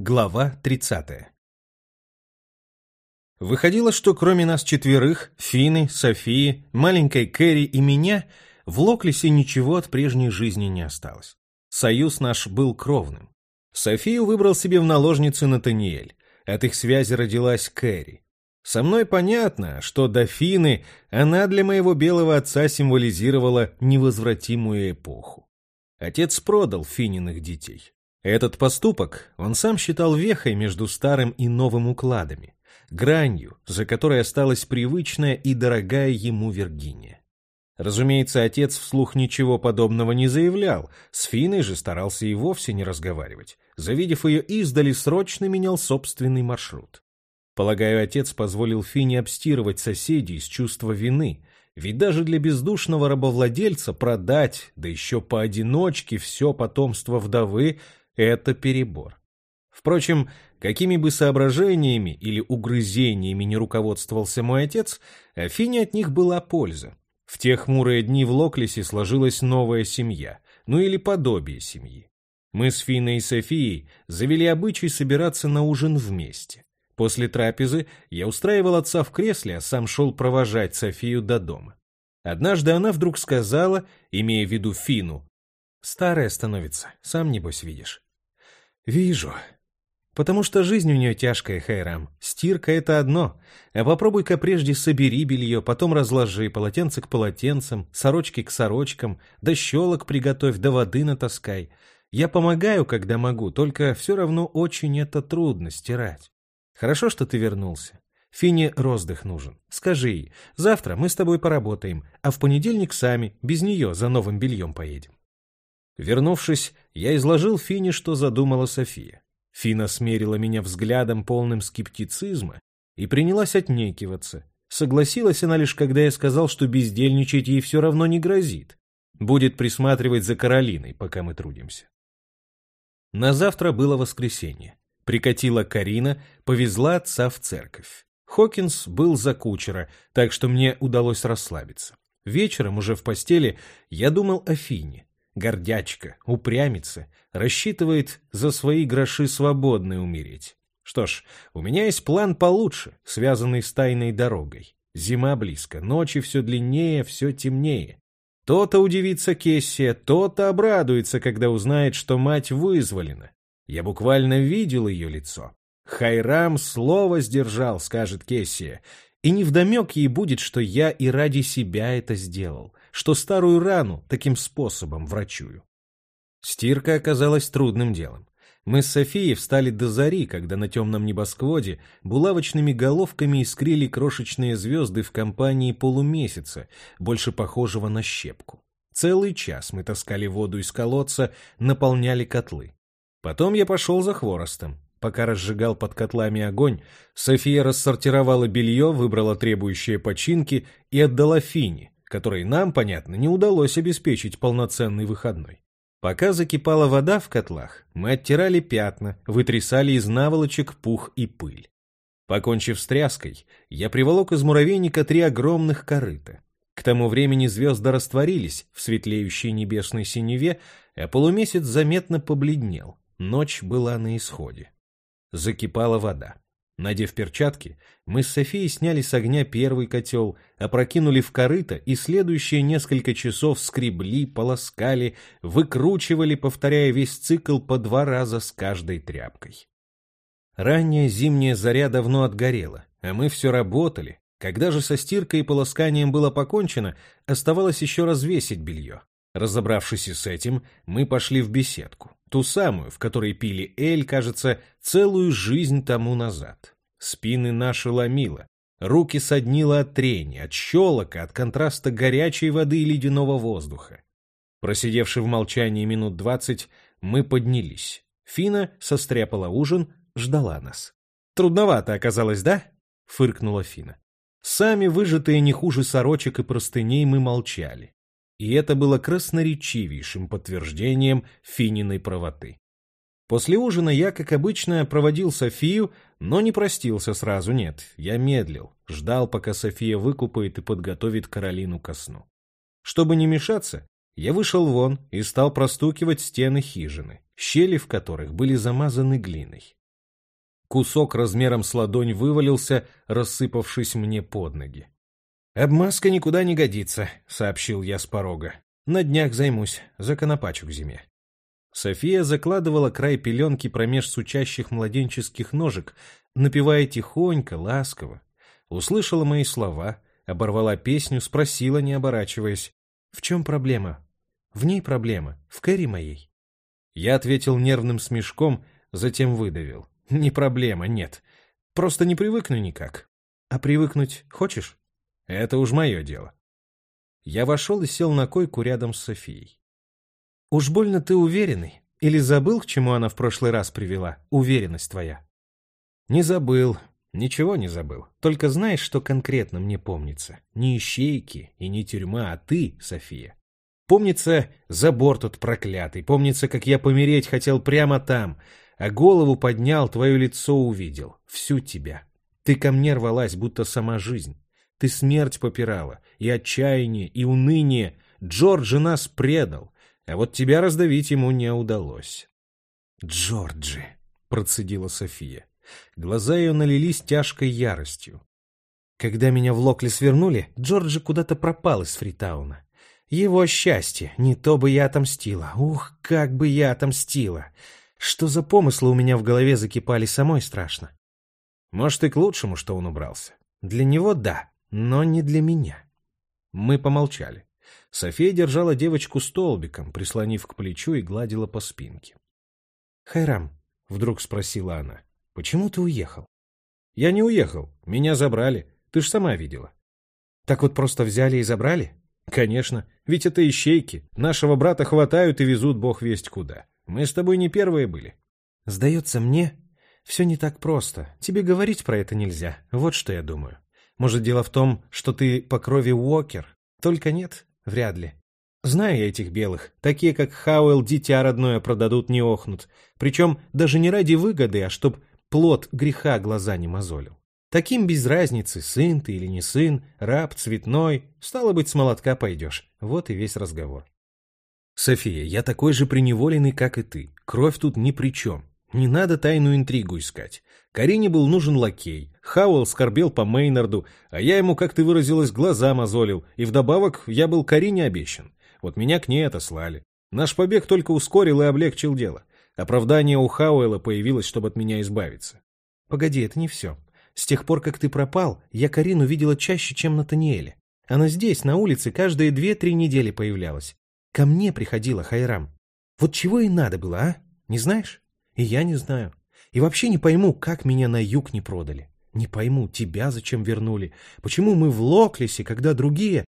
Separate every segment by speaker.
Speaker 1: Глава 30. Выходило, что кроме нас четверых, Фины, Софии, маленькой Кэрри и меня, в Локлисе ничего от прежней жизни не осталось. Союз наш был кровным. Софию выбрал себе в наложницы Натаниэль. От их связи родилась Кэрри. Со мной понятно, что до Фины она для моего белого отца символизировала невозвратимую эпоху. Отец продал Фининых детей. Этот поступок он сам считал вехой между старым и новым укладами, гранью, за которой осталась привычная и дорогая ему Виргиния. Разумеется, отец вслух ничего подобного не заявлял, с Финой же старался и вовсе не разговаривать. Завидев ее издали, срочно менял собственный маршрут. Полагаю, отец позволил Фине обстирывать соседей из чувства вины, ведь даже для бездушного рабовладельца продать, да еще поодиночке, все потомство вдовы это перебор. Впрочем, какими бы соображениями или угрызениями не руководствовался мой отец, Афине от них была польза. В те хмурые дни в Локлисе сложилась новая семья, ну или подобие семьи. Мы с Финой и Софией завели обычай собираться на ужин вместе. После трапезы я устраивал отца в кресле, а сам шел провожать Софию до дома. Однажды она вдруг сказала, имея в виду Фину, «Старая становится, сам небось видишь». «Вижу. Потому что жизнь у нее тяжкая, Хайрам. Стирка — это одно. А попробуй-ка прежде собери белье, потом разложи, полотенце к полотенцам, сорочки к сорочкам, да щелок приготовь, да воды натаскай. Я помогаю, когда могу, только все равно очень это трудно стирать. Хорошо, что ты вернулся. Фине роздых нужен. Скажи ей, завтра мы с тобой поработаем, а в понедельник сами, без нее, за новым бельем поедем. Вернувшись, я изложил Фине, что задумала София. Фина смерила меня взглядом, полным скептицизма, и принялась отнекиваться. Согласилась она лишь, когда я сказал, что бездельничать ей все равно не грозит. Будет присматривать за Каролиной, пока мы трудимся. На завтра было воскресенье. Прикатила Карина, повезла отца в церковь. Хокинс был за кучера, так что мне удалось расслабиться. Вечером, уже в постели, я думал о Фине. Гордячка, упрямится, рассчитывает за свои гроши свободно умереть. Что ж, у меня есть план получше, связанный с тайной дорогой. Зима близко, ночи все длиннее, все темнее. То-то удивится Кессия, то-то обрадуется, когда узнает, что мать вызволена. Я буквально видел ее лицо. Хайрам слово сдержал, скажет Кессия, и невдомек ей будет, что я и ради себя это сделал что старую рану таким способом врачую. Стирка оказалась трудным делом. Мы с Софией встали до зари, когда на темном небосводе булавочными головками искрили крошечные звезды в компании полумесяца, больше похожего на щепку. Целый час мы таскали воду из колодца, наполняли котлы. Потом я пошел за хворостом. Пока разжигал под котлами огонь, София рассортировала белье, выбрала требующие починки и отдала Фине, которой нам, понятно, не удалось обеспечить полноценный выходной. Пока закипала вода в котлах, мы оттирали пятна, вытрясали из наволочек пух и пыль. Покончив с тряской, я приволок из муравейника три огромных корыта. К тому времени звезды растворились в светлеющей небесной синеве, а полумесяц заметно побледнел. Ночь была на исходе. Закипала вода. Надев перчатки, мы с Софией сняли с огня первый котел, опрокинули в корыто и следующие несколько часов скребли, полоскали, выкручивали, повторяя весь цикл по два раза с каждой тряпкой. Ранняя зимняя заря давно отгорела, а мы все работали. Когда же со стиркой и полосканием было покончено, оставалось еще развесить белье. Разобравшись и с этим, мы пошли в беседку. Ту самую, в которой пили эль, кажется, целую жизнь тому назад. Спины наши ломило, руки соднило от трения, от щелока, от контраста горячей воды и ледяного воздуха. Просидевши в молчании минут двадцать, мы поднялись. Фина состряпала ужин, ждала нас. «Трудновато оказалось, да?» — фыркнула Фина. Сами выжатые не хуже сорочек и простыней мы молчали и это было красноречивейшим подтверждением Фининой правоты. После ужина я, как обычно, проводил Софию, но не простился сразу, нет, я медлил, ждал, пока София выкупает и подготовит Каролину ко сну. Чтобы не мешаться, я вышел вон и стал простукивать стены хижины, щели в которых были замазаны глиной. Кусок размером с ладонь вывалился, рассыпавшись мне под ноги. «Обмазка никуда не годится», — сообщил я с порога. «На днях займусь, законопачу к зиме». София закладывала край пеленки промеж сучащих младенческих ножек, напевая тихонько, ласково. Услышала мои слова, оборвала песню, спросила, не оборачиваясь. «В чем проблема?» «В ней проблема, в Кэрри моей». Я ответил нервным смешком, затем выдавил. «Не проблема, нет. Просто не привыкну никак. А привыкнуть хочешь?» «Это уж мое дело». Я вошел и сел на койку рядом с Софией. «Уж больно ты уверенный. Или забыл, к чему она в прошлый раз привела? Уверенность твоя?» «Не забыл. Ничего не забыл. Только знаешь, что конкретно мне помнится? Не ищейки и не тюрьма, а ты, София. Помнится забор тот проклятый. Помнится, как я помереть хотел прямо там, а голову поднял, твое лицо увидел. Всю тебя. Ты ко мне рвалась, будто сама жизнь. Ты смерть попирала, и отчаяние, и уныние. Джорджи нас предал, а вот тебя раздавить ему не удалось. «Джорджи», — процедила София. Глаза ее налились тяжкой яростью. Когда меня в Локли свернули, Джорджи куда-то пропал из Фритауна. Его счастье, не то бы я отомстила. Ух, как бы я отомстила! Что за помыслы у меня в голове закипали, самой страшно. Может, и к лучшему, что он убрался. Для него — да, но не для меня. Мы помолчали. София держала девочку столбиком, прислонив к плечу и гладила по спинке. «Хайрам», — вдруг спросила она, — «почему ты уехал?» «Я не уехал. Меня забрали. Ты ж сама видела». «Так вот просто взяли и забрали?» «Конечно. Ведь это ищейки. Нашего брата хватают и везут бог весть куда. Мы с тобой не первые были». «Сдается мне, все не так просто. Тебе говорить про это нельзя. Вот что я думаю. Может, дело в том, что ты по крови Уокер? Только нет, вряд ли. Знаю я этих белых. Такие, как Хауэлл, дитя родное продадут, не охнут. Причем даже не ради выгоды, а чтоб плод греха глаза не мозолил. Таким без разницы, сын ты или не сын, раб, цветной, стало быть, с молотка пойдешь. Вот и весь разговор. София, я такой же преневоленный, как и ты. Кровь тут ни при чем. Не надо тайную интригу искать. Карине был нужен лакей, Хауэлл скорбел по Мейнарду, а я ему, как ты выразилась, глаза мозолил, и вдобавок я был Карине обещан. Вот меня к ней отослали. Наш побег только ускорил и облегчил дело. Оправдание у Хауэлла появилось, чтобы от меня избавиться. Погоди, это не все. С тех пор, как ты пропал, я Карину видела чаще, чем Натаниэля. Она здесь, на улице, каждые две-три недели появлялась. Ко мне приходила Хайрам. Вот чего и надо было, а? Не знаешь? И я не знаю. И вообще не пойму, как меня на юг не продали. Не пойму, тебя зачем вернули. Почему мы в Локлисе, когда другие...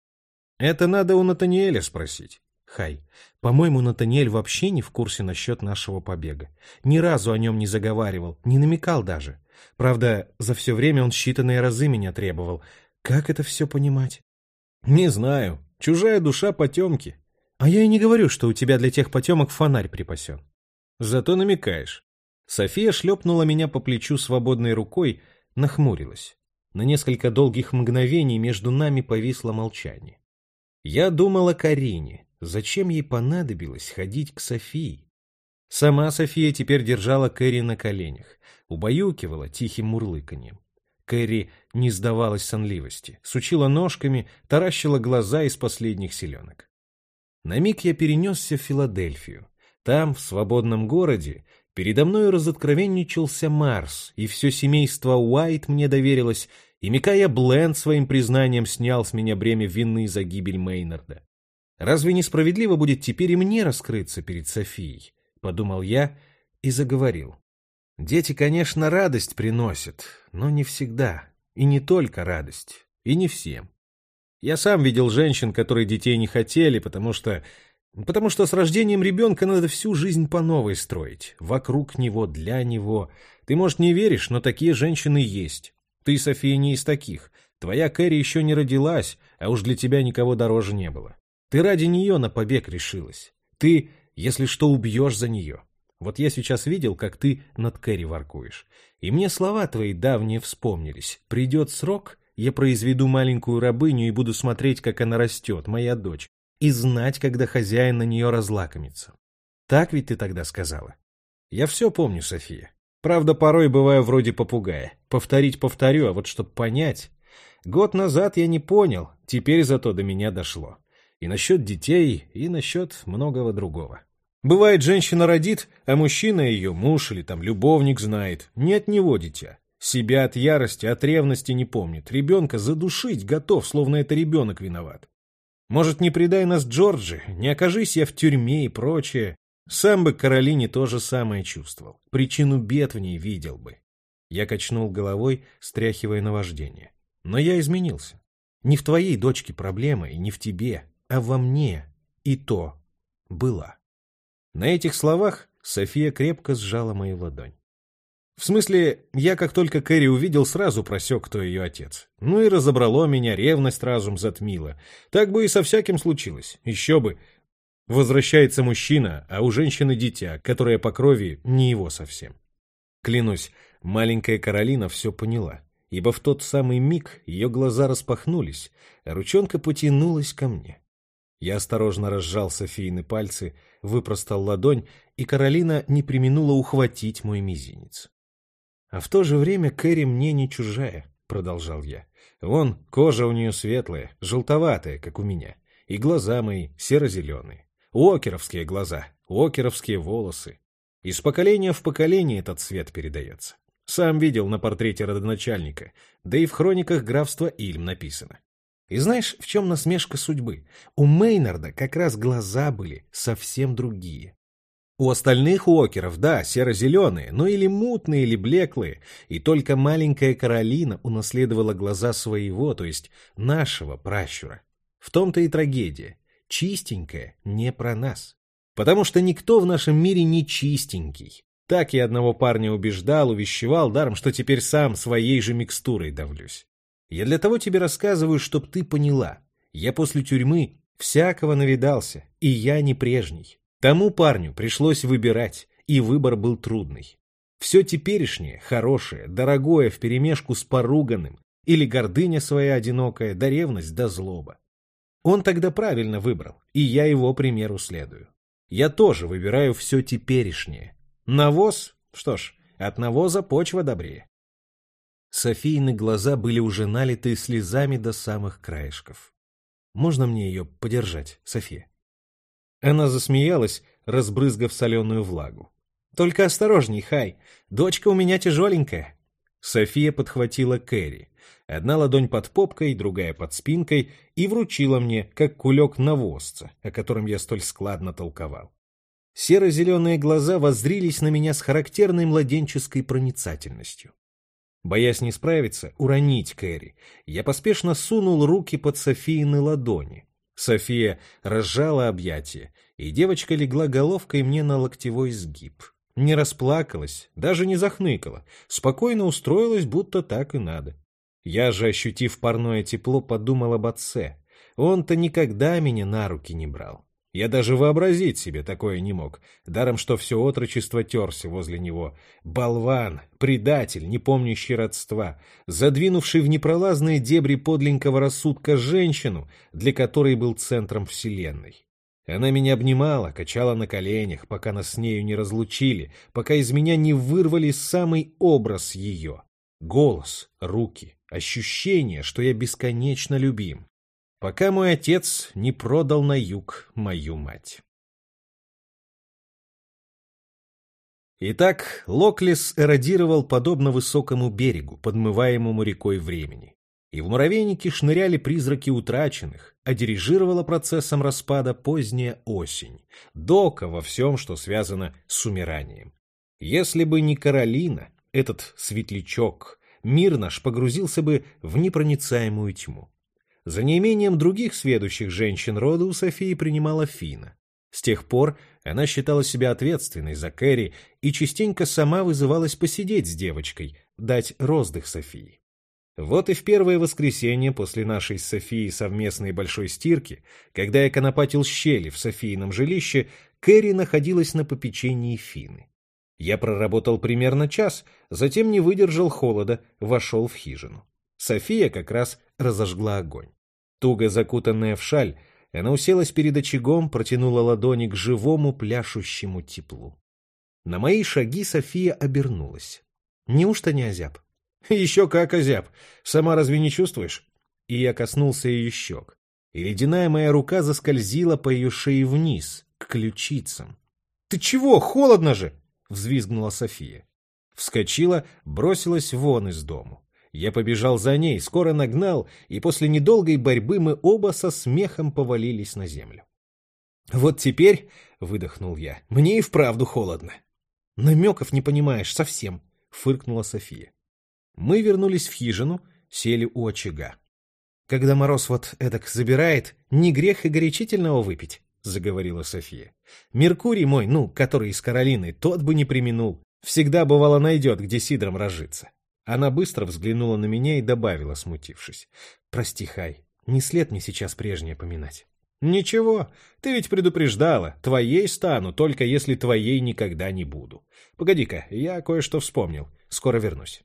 Speaker 1: Это надо у Натаниэля спросить. Хай, по-моему, Натаниэль вообще не в курсе насчет нашего побега. Ни разу о нем не заговаривал, не намекал даже. Правда, за все время он считанные разы меня требовал. Как это все понимать? Не знаю. Чужая душа потемки. А я и не говорю, что у тебя для тех потемок фонарь припасен. Зато намекаешь. София шлепнула меня по плечу свободной рукой, нахмурилась. На несколько долгих мгновений между нами повисло молчание. Я думал о Карине. Зачем ей понадобилось ходить к Софии? Сама София теперь держала Кэрри на коленях, убаюкивала тихим мурлыканьем. Кэрри не сдавалась сонливости, сучила ножками, таращила глаза из последних селенок. На миг я перенесся в Филадельфию, там, в свободном городе, передо мной разоткровенничался Марс, и все семейство Уайт мне доверилось, и Микая Бленд своим признанием снял с меня бремя вины за гибель Мейнарда. Разве несправедливо будет теперь и мне раскрыться перед Софией? Подумал я и заговорил. Дети, конечно, радость приносят, но не всегда, и не только радость, и не всем. Я сам видел женщин, которые детей не хотели, потому что Потому что с рождением ребенка надо всю жизнь по новой строить. Вокруг него, для него. Ты, может, не веришь, но такие женщины есть. Ты, София, не из таких. Твоя Кэрри еще не родилась, а уж для тебя никого дороже не было. Ты ради нее на побег решилась. Ты, если что, убьешь за нее. Вот я сейчас видел, как ты над Кэрри воркуешь. И мне слова твои давние вспомнились. Придет срок, я произведу маленькую рабыню и буду смотреть, как она растет, моя дочь и знать, когда хозяин на нее разлакомится. Так ведь ты тогда сказала? Я все помню, София. Правда, порой бываю вроде попугая. Повторить повторю, а вот чтоб понять... Год назад я не понял, теперь зато до меня дошло. И насчет детей, и насчет многого другого. Бывает, женщина родит, а мужчина ее, муж или там любовник знает, не от него дитя. Себя от ярости, от ревности не помнит. Ребенка задушить готов, словно это ребенок виноват. Может, не предай нас Джорджи, не окажись я в тюрьме и прочее. Сам бы Каролине то же самое чувствовал. Причину бед в ней видел бы. Я качнул головой, стряхивая наваждение. Но я изменился. Не в твоей дочке проблема и не в тебе, а во мне. И то была. На этих словах София крепко сжала мою ладонь. В смысле, я как только Кэрри увидел, сразу просек, кто ее отец. Ну и разобрало меня, ревность разум затмила. Так бы и со всяким случилось. Еще бы. Возвращается мужчина, а у женщины дитя, которое по крови не его совсем. Клянусь, маленькая Каролина все поняла, ибо в тот самый миг ее глаза распахнулись, а ручонка потянулась ко мне. Я осторожно разжал Софийны пальцы, выпростал ладонь, и Каролина не применула ухватить мой мизинец. А в то же время Кэрри мне не чужая, продолжал я. Вон, кожа у нее светлая, желтоватая, как у меня, и глаза мои серо-зеленые. Уокеровские глаза, уокеровские волосы. Из поколения в поколение этот цвет передается. Сам видел на портрете родоначальника, да и в хрониках графства Ильм написано. И знаешь, в чем насмешка судьбы? У Мейнарда как раз глаза были совсем другие. У остальных уокеров, да, серо-зеленые, но или мутные, или блеклые, и только маленькая Каролина унаследовала глаза своего, то есть нашего пращура. В том-то и трагедия. Чистенькая не про нас. Потому что никто в нашем мире не чистенький. Так я одного парня убеждал, увещевал, даром, что теперь сам своей же микстурой давлюсь. Я для того тебе рассказываю, чтоб ты поняла. Я после тюрьмы всякого навидался, и я не прежний. Тому парню пришлось выбирать, и выбор был трудный. Все теперешнее, хорошее, дорогое вперемешку с поруганным, или гордыня своя одинокая, да ревность, да злоба. Он тогда правильно выбрал, и я его примеру следую. Я тоже выбираю все теперешнее. Навоз? Что ж, от навоза почва добрее. Софийны глаза были уже налиты слезами до самых краешков. «Можно мне ее подержать, София?» Она засмеялась, разбрызгав соленую влагу. «Только осторожней, Хай, дочка у меня тяжеленькая». София подхватила Кэрри. Одна ладонь под попкой, другая под спинкой, и вручила мне, как кулек навозца, о котором я столь складно толковал. Серо-зеленые глаза воззрились на меня с характерной младенческой проницательностью. Боясь не справиться, уронить Кэрри, я поспешно сунул руки под Софиины ладони. София разжала объятия, и девочка легла головкой мне на локтевой сгиб. Не расплакалась, даже не захныкала, спокойно устроилась, будто так и надо. Я же, ощутив парное тепло, подумал об отце. Он-то никогда меня на руки не брал. Я даже вообразить себе такое не мог, даром что все отрочество терся возле него. Болван, предатель, не помнящий родства, задвинувший в непролазные дебри подленького рассудка женщину, для которой был центром вселенной. Она меня обнимала, качала на коленях, пока нас с нею не разлучили, пока из меня не вырвали самый образ ее. Голос, руки, ощущение, что я бесконечно любим пока мой отец не продал на юг мою мать. Итак, Локлис эродировал подобно высокому берегу, подмываемому рекой времени. И в муравейнике шныряли призраки утраченных, а дирижировала процессом распада поздняя осень, дока во всем, что связано с умиранием. Если бы не Каролина, этот светлячок, мир наш погрузился бы в непроницаемую тьму. За неимением других сведущих женщин рода у Софии принимала Фина. С тех пор она считала себя ответственной за Кэрри и частенько сама вызывалась посидеть с девочкой, дать роздых Софии. Вот и в первое воскресенье после нашей с Софией совместной большой стирки, когда я конопатил щели в Софийном жилище, Кэрри находилась на попечении Фины. Я проработал примерно час, затем не выдержал холода, вошел в хижину. София как раз разожгла огонь. Туго закутанная в шаль, она уселась перед очагом, протянула ладони к живому пляшущему теплу. На мои шаги София обернулась. Неужто не озяб? Еще как озяб. Сама разве не чувствуешь? И я коснулся ее щек. И ледяная моя рука заскользила по ее шее вниз, к ключицам. «Ты чего? Холодно же!» — взвизгнула София. Вскочила, бросилась вон из дому. Я побежал за ней, скоро нагнал, и после недолгой борьбы мы оба со смехом повалились на землю. «Вот теперь», — выдохнул я, — «мне и вправду холодно». «Намеков не понимаешь совсем», — фыркнула София. Мы вернулись в хижину, сели у очага. «Когда мороз вот эдак забирает, не грех и горячительного выпить», — заговорила София. «Меркурий мой, ну, который из Каролины, тот бы не применул. Всегда, бывало, найдет, где сидром разжиться». Она быстро взглянула на меня и добавила, смутившись. «Прости, Хай, не след мне сейчас прежнее поминать». «Ничего, ты ведь предупреждала. Твоей стану, только если твоей никогда не буду. Погоди-ка, я кое-что вспомнил. Скоро вернусь».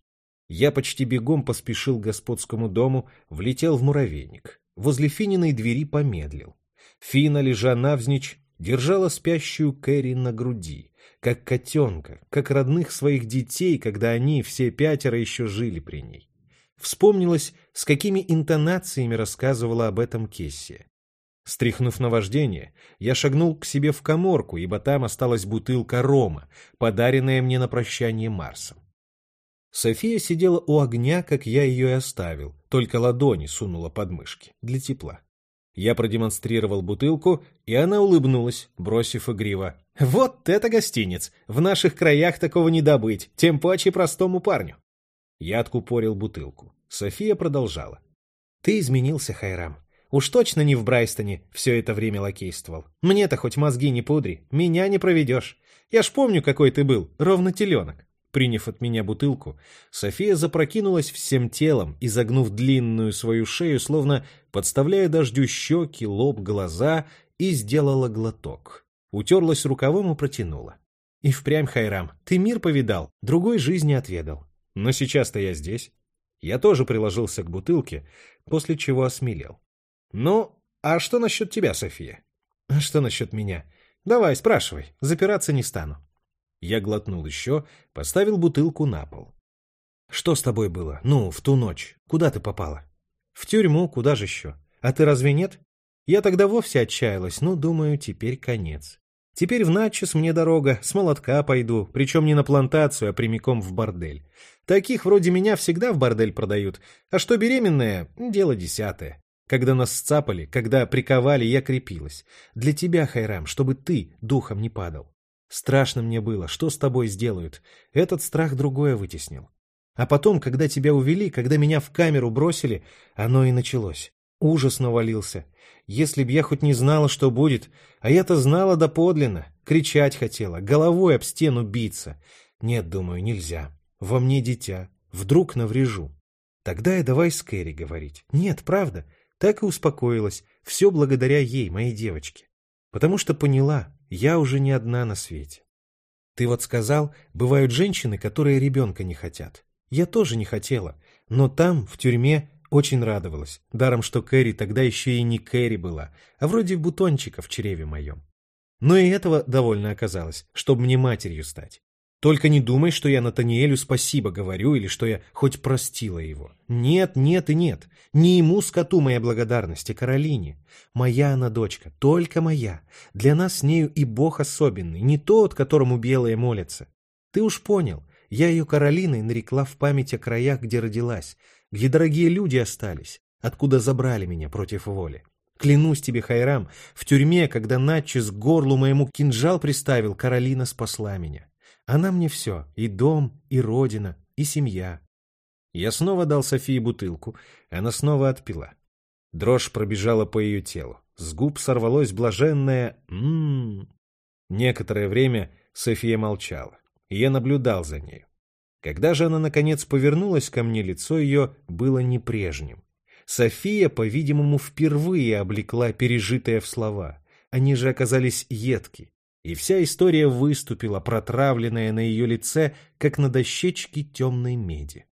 Speaker 1: Я почти бегом поспешил к господскому дому, влетел в муравейник. Возле Фининой двери помедлил. Фина, лежа навзничь, держала спящую Кэрри на груди, как котенка, как родных своих детей, когда они, все пятеро, еще жили при ней. Вспомнилось, с какими интонациями рассказывала об этом Кессия. Стряхнув наваждение, я шагнул к себе в коморку, ибо там осталась бутылка рома, подаренная мне на прощание Марсом. София сидела у огня, как я ее и оставил, только ладони сунула под мышки, для тепла. Я продемонстрировал бутылку, и она улыбнулась, бросив игриво. «Вот это гостиниц! В наших краях такого не добыть, тем паче простому парню!» Я откупорил бутылку. София продолжала. «Ты изменился, Хайрам. Уж точно не в Брайстоне все это время лакействовал. Мне-то хоть мозги не пудри, меня не проведешь. Я ж помню, какой ты был, ровно теленок. Приняв от меня бутылку, София запрокинулась всем телом, изогнув длинную свою шею, словно подставляя дождю щеки, лоб, глаза, и сделала глоток. Утерлась рукавом и протянула. И впрямь, Хайрам, ты мир повидал, другой жизни отведал. Но сейчас-то я здесь. Я тоже приложился к бутылке, после чего осмелел. Ну, а что насчет тебя, София? А что насчет меня? Давай, спрашивай, запираться не стану. Я глотнул еще, поставил бутылку на пол. Что с тобой было? Ну, в ту ночь. Куда ты попала? В тюрьму, куда же еще? А ты разве нет? Я тогда вовсе отчаялась, ну, думаю, теперь конец. Теперь в Натчес мне дорога, с молотка пойду, причем не на плантацию, а прямиком в бордель. Таких вроде меня всегда в бордель продают, а что беременная — дело десятое. Когда нас сцапали, когда приковали, я крепилась. Для тебя, Хайрам, чтобы ты духом не падал. Страшно мне было, что с тобой сделают. Этот страх другое вытеснил. А потом, когда тебя увели, когда меня в камеру бросили, оно и началось. Ужас навалился. Если б я хоть не знала, что будет, а я-то знала доподлинно, кричать хотела, головой об стену биться. Нет, думаю, нельзя. Во мне дитя. Вдруг наврежу. Тогда и давай с Кэрри говорить. Нет, правда, так и успокоилась. Все благодаря ей, моей девочке. Потому что поняла, я уже не одна на свете. Ты вот сказал, бывают женщины, которые ребенка не хотят. Я тоже не хотела, но там, в тюрьме, очень радовалась. Даром, что Кэрри тогда еще и не Кэрри была, а вроде бутончика в чреве моем. Но и этого довольно оказалось, чтобы мне матерью стать. Только не думай, что я Натаниэлю спасибо говорю или что я хоть простила его. Нет, нет и нет. Не ему скоту моя благодарность, а Каролине. Моя она дочка, только моя. Для нас с нею и Бог особенный, не тот, которому белые молятся. Ты уж понял, я ее Каролиной нарекла в память о краях, где родилась, где дорогие люди остались, откуда забрали меня против воли. Клянусь тебе, Хайрам, в тюрьме, когда Натчис горлу моему кинжал приставил, Каролина спасла меня. Она мне все, и дом, и родина, и семья. Я снова дал Софии бутылку, она снова отпила. Дрожь пробежала по ее телу. С губ сорвалось блаженное «ммм». Некоторое время София молчала, и я наблюдал за нею. Когда же она, наконец, повернулась ко мне, лицо ее было не прежним. София, по-видимому, впервые облекла пережитое в слова. Они же оказались едки, и вся история выступила, протравленная на ее лице, как на дощечке темной меди.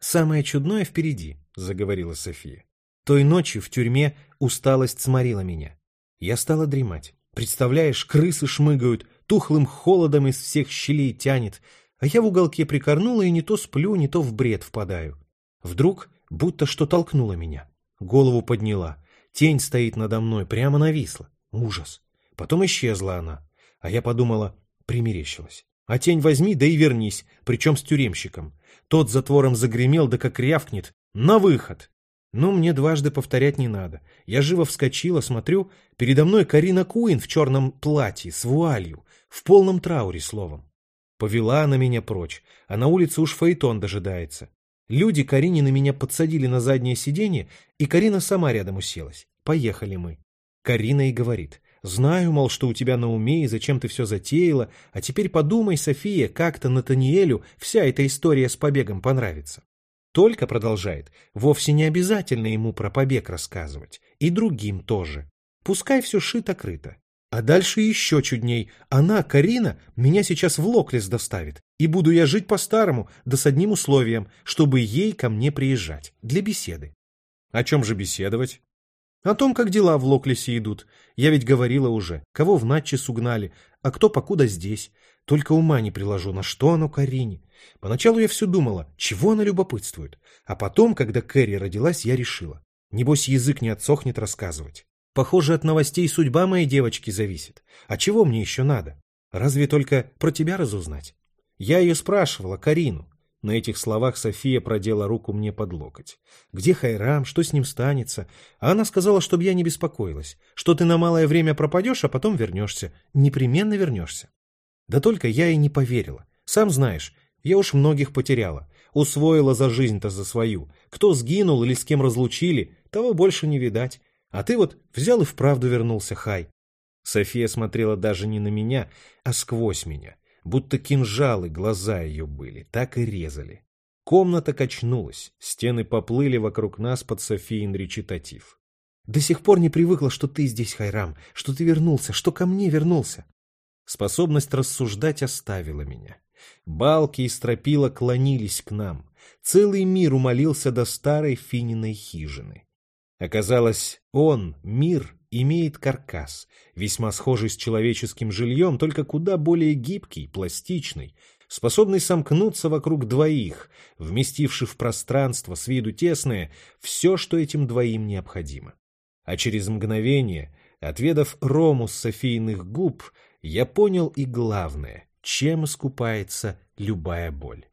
Speaker 1: «Самое чудное впереди», — заговорила София. «Той ночью в тюрьме усталость сморила меня. Я стала дремать. Представляешь, крысы шмыгают, тухлым холодом из всех щелей тянет, а я в уголке прикорнула и не то сплю, не то в бред впадаю. Вдруг будто что толкнуло меня. Голову подняла. Тень стоит надо мной, прямо нависла. Ужас. Потом исчезла она. А я подумала, примерещилась. А тень возьми, да и вернись, причем с тюремщиком. Тот затвором загремел, да как рявкнет. На выход! Но мне дважды повторять не надо. Я живо вскочила, смотрю, передо мной Карина Куин в черном платье, с вуалью, в полном трауре словом. Повела она меня прочь, а на улице уж фаэтон дожидается. Люди Карине на меня подсадили на заднее сиденье, и Карина сама рядом уселась. Поехали мы. Карина и говорит. Знаю, мол, что у тебя на уме и зачем ты все затеяла, а теперь подумай, София, как-то Натаниэлю вся эта история с побегом понравится. Только, продолжает, вовсе не обязательно ему про побег рассказывать, и другим тоже. Пускай все шито-крыто. А дальше еще чудней. Она, Карина, меня сейчас в Локлес доставит. И буду я жить по-старому, да с одним условием, чтобы ей ко мне приезжать. Для беседы. О чем же беседовать? О том, как дела в Локлесе идут. Я ведь говорила уже, кого в Натчис угнали, а кто покуда здесь. Только ума не приложу, на что оно Карине. Поначалу я все думала, чего она любопытствует. А потом, когда Кэрри родилась, я решила. Небось, язык не отсохнет рассказывать. Похоже, от новостей судьба моей девочки зависит. А чего мне еще надо? Разве только про тебя разузнать? Я ее спрашивала, Карину. На этих словах София продела руку мне под локоть. Где Хайрам, что с ним станется? А она сказала, чтобы я не беспокоилась, что ты на малое время пропадешь, а потом вернешься. Непременно вернешься. Да только я и не поверила. Сам знаешь, я уж многих потеряла. Усвоила за жизнь-то за свою. Кто сгинул или с кем разлучили, того больше не видать. А ты вот взял и вправду вернулся, Хай. София смотрела даже не на меня, а сквозь меня, будто кинжалы глаза ее были, так и резали. Комната качнулась, стены поплыли вокруг нас под Софиин речитатив. До сих пор не привыкла, что ты здесь, Хайрам, что ты вернулся, что ко мне вернулся. Способность рассуждать оставила меня. Балки и стропила клонились к нам. Целый мир умолился до старой Фининой хижины. Оказалось, он, мир, имеет каркас, весьма схожий с человеческим жильем, только куда более гибкий, пластичный, способный сомкнуться вокруг двоих, вместивший в пространство с виду тесное все, что этим двоим необходимо. А через мгновение, отведав рому с софийных губ, я понял и главное, чем искупается любая боль.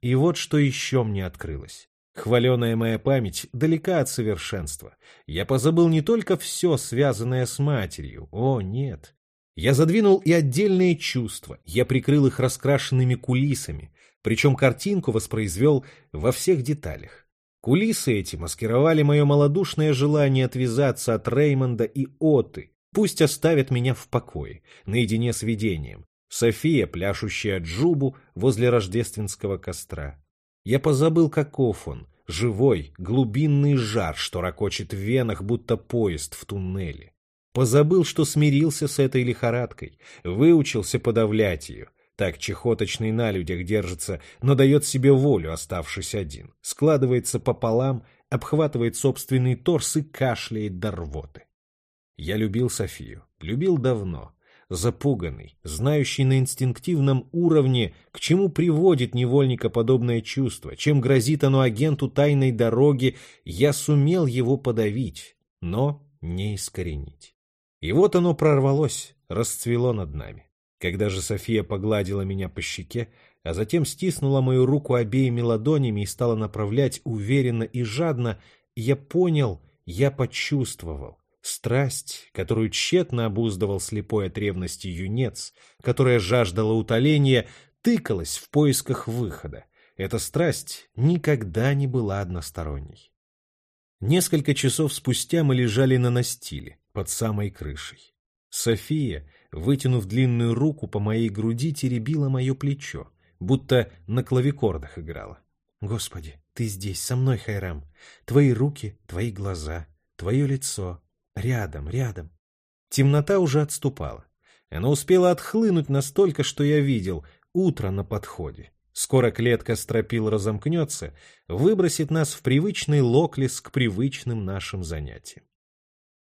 Speaker 1: И вот что еще мне открылось. Хваленая моя память далека от совершенства. Я позабыл не только все, связанное с матерью. О, нет. Я задвинул и отдельные чувства. Я прикрыл их раскрашенными кулисами. Причем картинку воспроизвел во всех деталях. Кулисы эти маскировали мое малодушное желание отвязаться от Реймонда и Оты. Пусть оставят меня в покое, наедине с видением. София, пляшущая джубу возле рождественского костра. Я позабыл, каков он, живой, глубинный жар, что ракочет в венах, будто поезд в туннеле. Позабыл, что смирился с этой лихорадкой, выучился подавлять ее. Так чехоточный на людях держится, но дает себе волю, оставшись один. Складывается пополам, обхватывает собственный торс и кашляет до рвоты. Я любил Софию, любил давно, запуганный, знающий на инстинктивном уровне, к чему приводит невольника подобное чувство, чем грозит оно агенту тайной дороги, я сумел его подавить, но не искоренить. И вот оно прорвалось, расцвело над нами. Когда же София погладила меня по щеке, а затем стиснула мою руку обеими ладонями и стала направлять уверенно и жадно, я понял, я почувствовал, Страсть, которую тщетно обуздывал слепой от ревности юнец, которая жаждала утоления, тыкалась в поисках выхода. Эта страсть никогда не была односторонней. Несколько часов спустя мы лежали на настиле, под самой крышей. София, вытянув длинную руку по моей груди, теребила мое плечо, будто на клавикордах играла. «Господи, ты здесь, со мной, Хайрам. Твои руки, твои глаза, твое лицо, Рядом, рядом. Темнота уже отступала. Она успела отхлынуть настолько, что я видел. Утро на подходе. Скоро клетка стропил разомкнется, выбросит нас в привычный локлес к привычным нашим занятиям.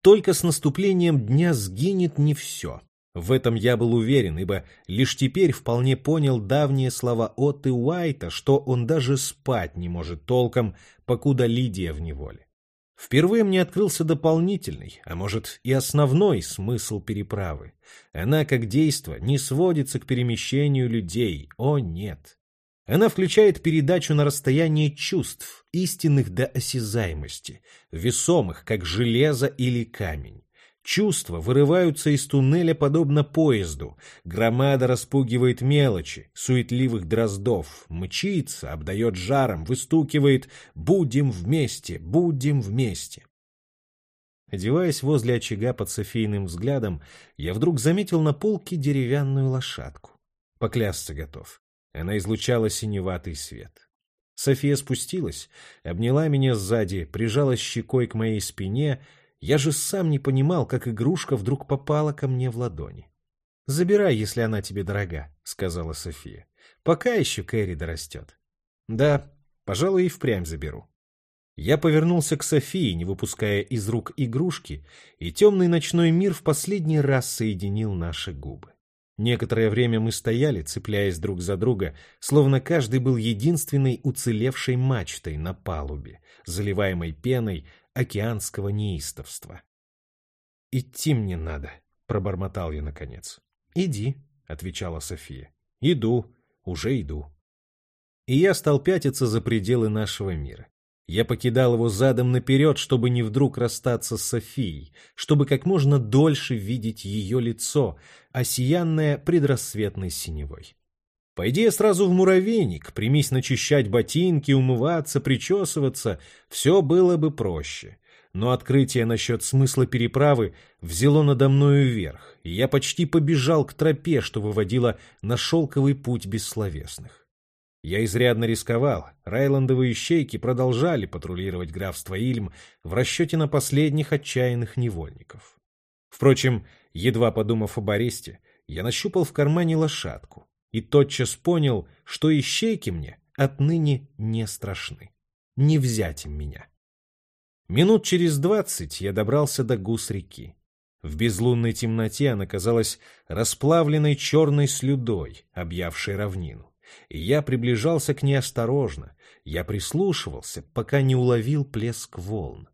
Speaker 1: Только с наступлением дня сгинет не все. В этом я был уверен, ибо лишь теперь вполне понял давние слова Отты Уайта, что он даже спать не может толком, покуда Лидия в неволе. Впервые мне открылся дополнительный, а может и основной смысл переправы. Она, как действо, не сводится к перемещению людей, о нет. Она включает передачу на расстояние чувств, истинных до осязаемости, весомых, как железо или камень. Чувства вырываются из туннеля подобно поезду. Громада распугивает мелочи, суетливых дроздов, мчится, обдает жаром, выстукивает «Будем вместе! Будем вместе!». Одеваясь возле очага под Софийным взглядом, я вдруг заметил на полке деревянную лошадку. Поклясться готов. Она излучала синеватый свет. София спустилась, обняла меня сзади, прижалась щекой к моей спине — я же сам не понимал, как игрушка вдруг попала ко мне в ладони. «Забирай, если она тебе дорога», — сказала София. «Пока еще Кэрри дорастет». «Да, пожалуй, и впрямь заберу». Я повернулся к Софии, не выпуская из рук игрушки, и темный ночной мир в последний раз соединил наши губы. Некоторое время мы стояли, цепляясь друг за друга, словно каждый был единственной уцелевшей мачтой на палубе, заливаемой пеной океанского неистовства. «Идти мне надо», — пробормотал я наконец. «Иди», — отвечала София. «Иду, уже иду». И я стал пятиться за пределы нашего мира. Я покидал его задом наперед, чтобы не вдруг расстаться с Софией, чтобы как можно дольше видеть ее лицо, осиянное предрассветной синевой. Пойди я сразу в муравейник, примись начищать ботинки, умываться, причесываться, все было бы проще. Но открытие насчет смысла переправы взяло надо мною вверх, и я почти побежал к тропе, что выводила на шелковый путь бессловесных. Я изрядно рисковал, райландовые щейки продолжали патрулировать графство Ильм в расчете на последних отчаянных невольников. Впрочем, едва подумав об аресте, я нащупал в кармане лошадку и тотчас понял, что ищейки мне отныне не страшны. Не взять им меня. Минут через двадцать я добрался до гус реки. В безлунной темноте она казалась расплавленной черной слюдой, объявшей равнину. И я приближался к ней осторожно, я прислушивался, пока не уловил плеск волн.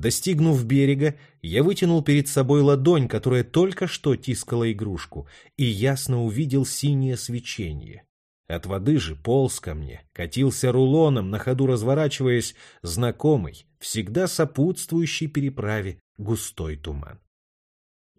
Speaker 1: Достигнув берега, я вытянул перед собой ладонь, которая только что тискала игрушку, и ясно увидел синее свечение. От воды же полз ко мне, катился рулоном, на ходу разворачиваясь, знакомый, всегда сопутствующий переправе, густой туман.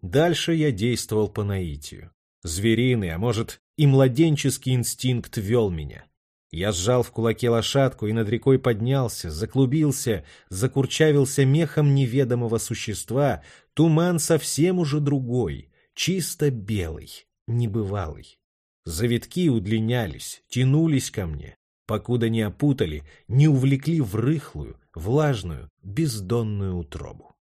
Speaker 1: Дальше я действовал по наитию. Звериный, а может и младенческий инстинкт вел меня. Я сжал в кулаке лошадку и над рекой поднялся, заклубился, закурчавился мехом неведомого существа, туман совсем уже другой, чисто белый, небывалый. Завитки удлинялись, тянулись ко мне, покуда не опутали, не увлекли в рыхлую, влажную, бездонную утробу.